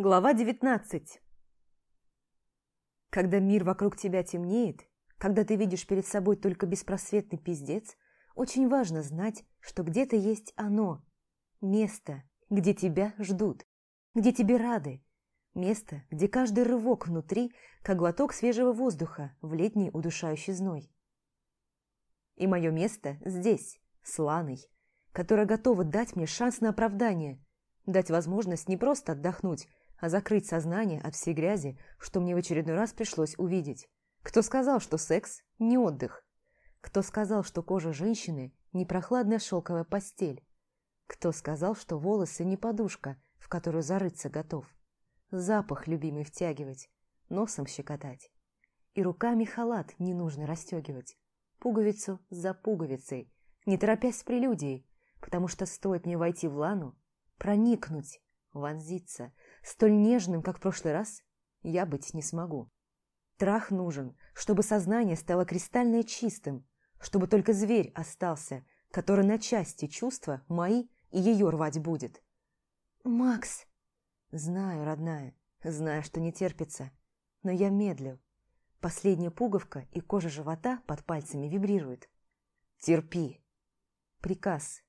Глава 19 Когда мир вокруг тебя темнеет, когда ты видишь перед собой только беспросветный пиздец, очень важно знать, что где-то есть оно, место, где тебя ждут, где тебе рады, место, где каждый рывок внутри, как глоток свежего воздуха в летний удушающий зной. И мое место здесь, с Ланой, которая готова дать мне шанс на оправдание, дать возможность не просто отдохнуть, а закрыть сознание от всей грязи, что мне в очередной раз пришлось увидеть. Кто сказал, что секс – не отдых? Кто сказал, что кожа женщины – не прохладная шелковая постель? Кто сказал, что волосы – не подушка, в которую зарыться готов? Запах любимый втягивать, носом щекотать. И руками халат не нужно расстегивать. Пуговицу за пуговицей, не торопясь с прелюдией, потому что стоит мне войти в лану, проникнуть, вонзиться – столь нежным, как в прошлый раз, я быть не смогу. Трах нужен, чтобы сознание стало кристально чистым, чтобы только зверь остался, который на части чувства мои и ее рвать будет. «Макс!» Знаю, родная, знаю, что не терпится, но я медлю. Последняя пуговка и кожа живота под пальцами вибрирует. «Терпи!» Приказ.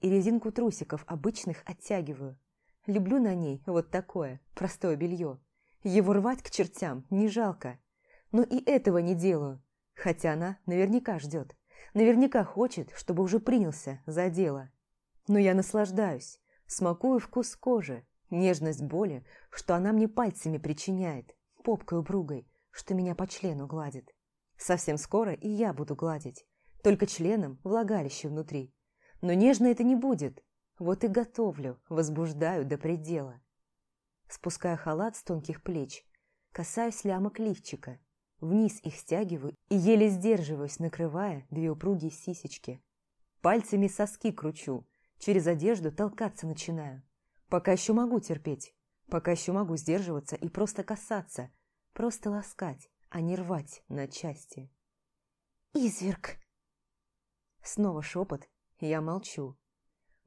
И резинку трусиков обычных оттягиваю. Люблю на ней вот такое, простое белье. Его рвать к чертям не жалко. Но и этого не делаю, хотя она наверняка ждет. Наверняка хочет, чтобы уже принялся за дело. Но я наслаждаюсь, смакую вкус кожи, нежность боли, что она мне пальцами причиняет, попкой упругой, что меня по члену гладит. Совсем скоро и я буду гладить, только членом влагалище внутри. Но нежно это не будет, вот и готовлю, возбуждаю до предела. Спускаю халат с тонких плеч, касаюсь лямок лифчика, вниз их стягиваю и еле сдерживаюсь, накрывая две упругие сисечки. Пальцами соски кручу, через одежду толкаться начинаю. Пока еще могу терпеть, пока еще могу сдерживаться и просто касаться, просто ласкать, а не рвать на части. «Изверг!» Снова шепот, я молчу.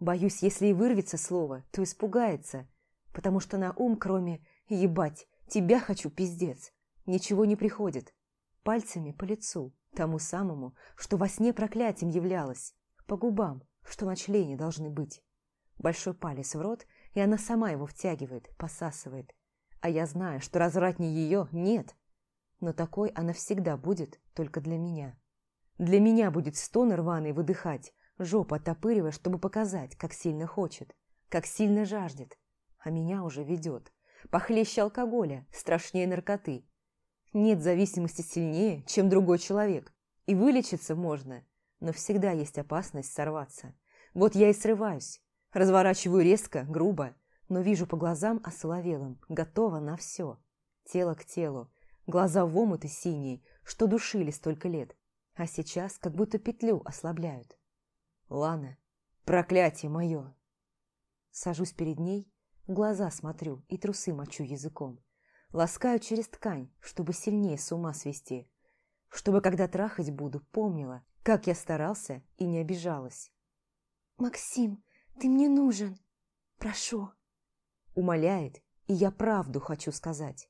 Боюсь, если и вырвется слово, то испугается, потому что на ум, кроме «ебать, тебя хочу, пиздец», ничего не приходит. Пальцами по лицу, тому самому, что во сне проклятием являлось, по губам, что на члене должны быть. Большой палец в рот, и она сама его втягивает, посасывает. А я знаю, что развратнее ее нет, но такой она всегда будет только для меня. Для меня будет стон рваный выдыхать, жопу оттопыривая, чтобы показать, как сильно хочет, как сильно жаждет, а меня уже ведет. Похлеще алкоголя, страшнее наркоты. Нет зависимости сильнее, чем другой человек. И вылечиться можно, но всегда есть опасность сорваться. Вот я и срываюсь, разворачиваю резко, грубо, но вижу по глазам осоловелым, готова на все. Тело к телу, глаза в омуты синие, что душили столько лет, а сейчас как будто петлю ослабляют. Лана, проклятие мое! Сажусь перед ней, глаза смотрю и трусы мочу языком. Ласкаю через ткань, чтобы сильнее с ума свести. Чтобы, когда трахать буду, помнила, как я старался и не обижалась. «Максим, ты мне нужен. Прошу». Умоляет, и я правду хочу сказать.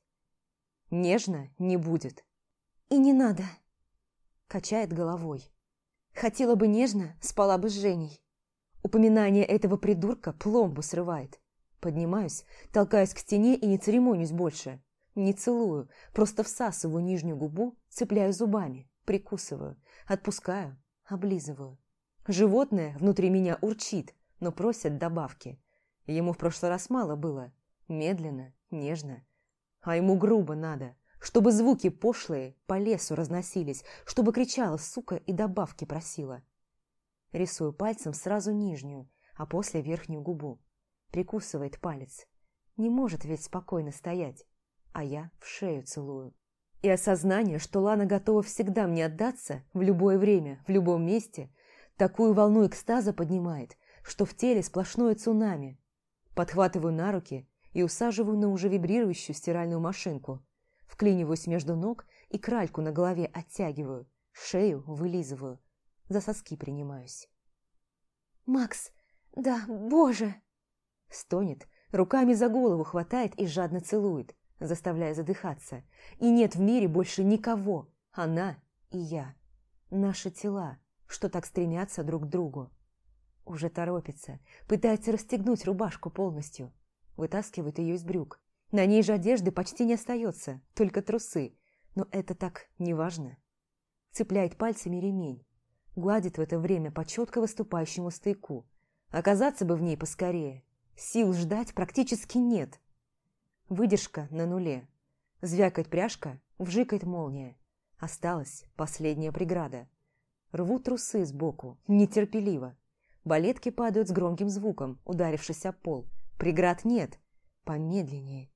Нежно не будет. «И не надо». Качает головой. Хотела бы нежно, спала бы с Женей. Упоминание этого придурка пломбу срывает. Поднимаюсь, толкаюсь к стене и не церемонюсь больше. Не целую, просто всасываю нижнюю губу, цепляю зубами, прикусываю, отпускаю, облизываю. Животное внутри меня урчит, но просят добавки. Ему в прошлый раз мало было. Медленно, нежно. А ему грубо надо чтобы звуки пошлые по лесу разносились, чтобы кричала сука и добавки просила. Рисую пальцем сразу нижнюю, а после верхнюю губу. Прикусывает палец. Не может ведь спокойно стоять, а я в шею целую. И осознание, что Лана готова всегда мне отдаться, в любое время, в любом месте, такую волну экстаза поднимает, что в теле сплошное цунами. Подхватываю на руки и усаживаю на уже вибрирующую стиральную машинку – Вклиниваюсь между ног и кральку на голове оттягиваю, шею вылизываю, за соски принимаюсь. «Макс, да, боже!» Стонет, Руками за голову хватает и жадно целует, заставляя задыхаться. И нет в мире больше никого, она и я. Наши тела, что так стремятся друг к другу. Уже торопится, пытается расстегнуть рубашку полностью. Вытаскивает ее из брюк. На ней же одежды почти не остается, только трусы. Но это так неважно. Цепляет пальцами ремень. Гладит в это время по четко выступающему стыку. Оказаться бы в ней поскорее. Сил ждать практически нет. Выдержка на нуле. Звякает пряжка, вжикает молния. Осталась последняя преграда. Рву трусы сбоку, нетерпеливо. Балетки падают с громким звуком, ударившись о пол. Преград нет. Помедленнее.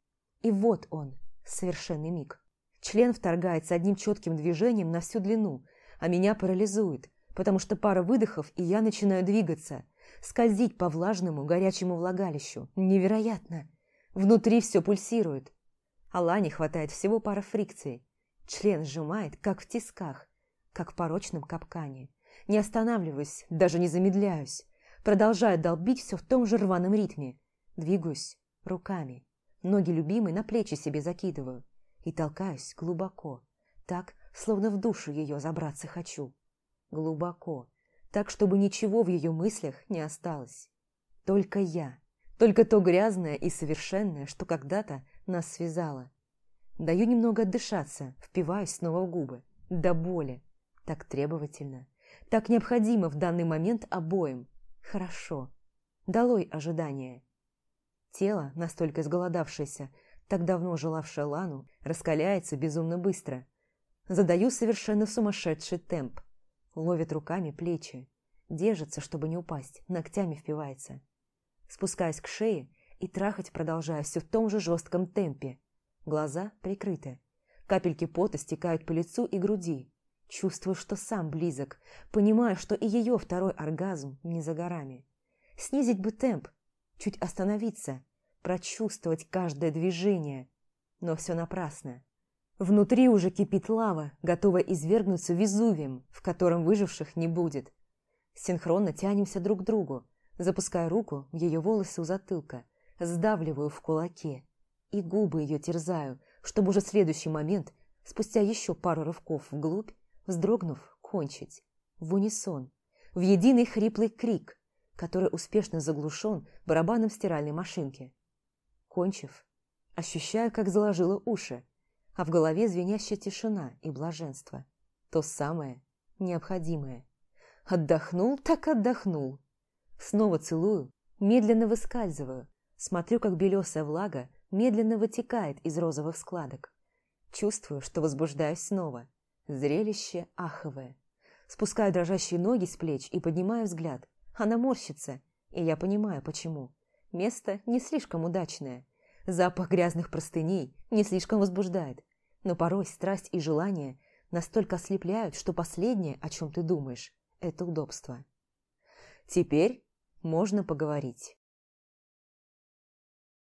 И вот он, совершенный миг. Член вторгается одним четким движением на всю длину, а меня парализует, потому что пара выдохов, и я начинаю двигаться, скользить по влажному, горячему влагалищу. Невероятно! Внутри все пульсирует. А Лане хватает всего пара фрикций. Член сжимает, как в тисках, как в порочном капкане. Не останавливаюсь, даже не замедляюсь. Продолжаю долбить все в том же рваном ритме. Двигаюсь руками. Ноги любимой на плечи себе закидываю. И толкаюсь глубоко. Так, словно в душу ее забраться хочу. Глубоко. Так, чтобы ничего в ее мыслях не осталось. Только я. Только то грязное и совершенное, что когда-то нас связало. Даю немного отдышаться, впиваюсь снова в губы. До боли. Так требовательно. Так необходимо в данный момент обоим. Хорошо. Долой ожидания. Тело, настолько изголодавшееся, так давно желавшее Лану, раскаляется безумно быстро. Задаю совершенно сумасшедший темп. Ловит руками плечи. Держится, чтобы не упасть, ногтями впивается. Спускаюсь к шее и трахать продолжаю все в том же жестком темпе. Глаза прикрыты. Капельки пота стекают по лицу и груди. Чувствую, что сам близок. Понимаю, что и ее второй оргазм не за горами. Снизить бы темп, чуть остановиться, прочувствовать каждое движение. Но все напрасно. Внутри уже кипит лава, готовая извергнуться Везувием, в котором выживших не будет. Синхронно тянемся друг к другу, запуская руку в ее волосы у затылка, сдавливаю в кулаке и губы ее терзаю, чтобы уже в следующий момент, спустя еще пару рывков вглубь, вздрогнув, кончить. В унисон, в единый хриплый крик, который успешно заглушен барабаном стиральной машинки. Кончив, ощущаю, как заложило уши, а в голове звенящая тишина и блаженство. То самое необходимое. Отдохнул, так отдохнул. Снова целую, медленно выскальзываю, смотрю, как белесая влага медленно вытекает из розовых складок. Чувствую, что возбуждаюсь снова. Зрелище аховое. Спускаю дрожащие ноги с плеч и поднимаю взгляд. Она морщится, и я понимаю, почему. Место не слишком удачное. Запах грязных простыней не слишком возбуждает. Но порой страсть и желание настолько ослепляют, что последнее, о чем ты думаешь, это удобство. Теперь можно поговорить.